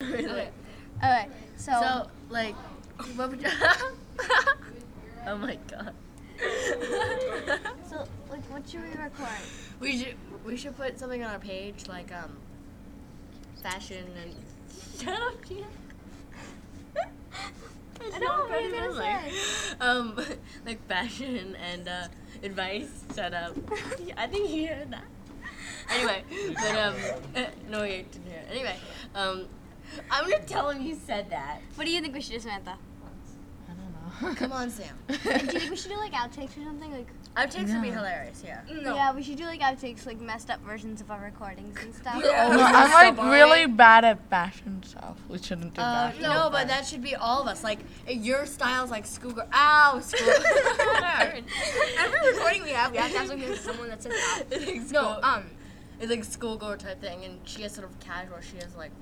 Okay. Okay, so, So, like, what would you. oh my god. so like, what should we record? we should we should put something on our page like um fashion and shut up Gia. I don't know what you're gonna Like, um like fashion and uh advice shut up I think you heard that anyway but um no you didn't hear it. anyway um I'm gonna tell him you said that What do you think we should do, Samantha? I don't know. come on Sam do you think we should do like outtakes or something? Like, outtakes would be Yeah. hilarious yeah yeah, we should do like outtakes, like messed up versions of our recordings and stuff. Yeah. No, Oh, I'm like boring. really bad at fashion stuff. We shouldn't do Uh, fashion. no, but that should be all of us. Like your style's like schoolgirl. Ow, school. Every recording we have, we have to have something with someone that says that. It's like No, school- um, it's like schoolgirl type thing, and she has sort of casual. She has like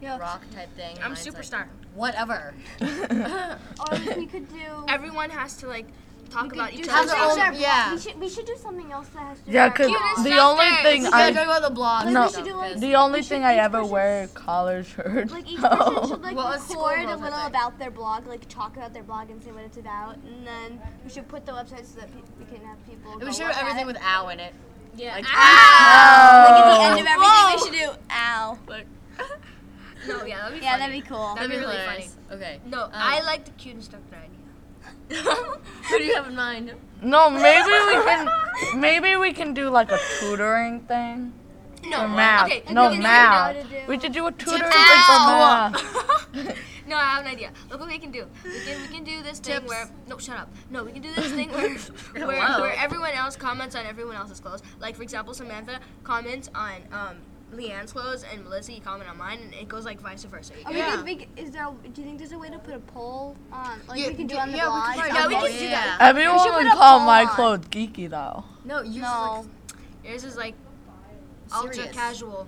Yeah. rock type thing. I'm mine's, like, superstar. whatever. Or we could do. Everyone has to like talk we about each do Have their own- with our blog. yeah. We should, we should do something else that has to do yeah, with our because the only thing I gotta talk about the blog. Like, no, we should do, the only thing I each ever person wear should- collar shirts. Like each person should like Well, a record schoolgirl a type little thing. about their blog, like talk about their blog and say what it's about, and then we should put the website so that pe- we can have people. Go we should look have at everything it. with ow in it. Yeah. Like, Like at the end of everything, Whoa. we should do ow. Like, No, yeah, that'd be Yeah, funny. that'd be cool. that'd be really hilarious. Okay. No, Um, I like the cute instructor idea. What do you have in mind? no, maybe we can. Maybe we can do like a tutoring thing. No, for math. okay. no we math. know to do. We should do a tutoring thing for Ow. math. no, I have an idea. Look what we can do. We can we can do this thing where no, shut up. No, we can do this thing where where, where everyone else comments on everyone else's clothes. Like for example, Samantha comments on um, Leanne's clothes, and Melissa you comment on mine, and it goes like vice versa. You Or can- we Yeah. we could, is there? Do you think there's a way to put a poll on? Like Yeah, we can do yeah, on the yeah, we blog. could try- Yeah, we can do that. yeah. Everyone should would call my on. clothes geeky though. No, you No. Yours is like ultra casual.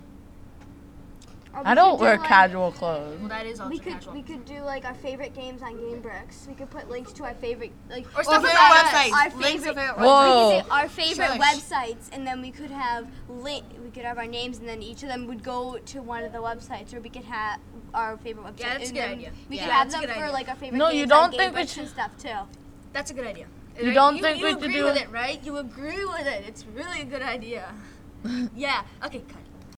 Or we I don't do, wear like- casual clothes. Well, that is ultra We could casual. we could do like our favorite games on GameBricks. We could put links to our favorite like Or Or stuff favorite about us. websites. Our Links favorite- of favorite Whoa. websites. we could say our favorite Shush. websites, and then we could have link. We could have our names, and then each of them would go to one of the websites, or we could have our favorite website. Yeah, that's a and good then idea. We Yeah, could have that's a them good for idea. like our favorite. No, you don't on think we GameBricks and should- stuff too. That's a good idea. You Right? don't you, think you we should do with it- it, right? You agree with it. It's really a good idea. yeah. Okay, cut.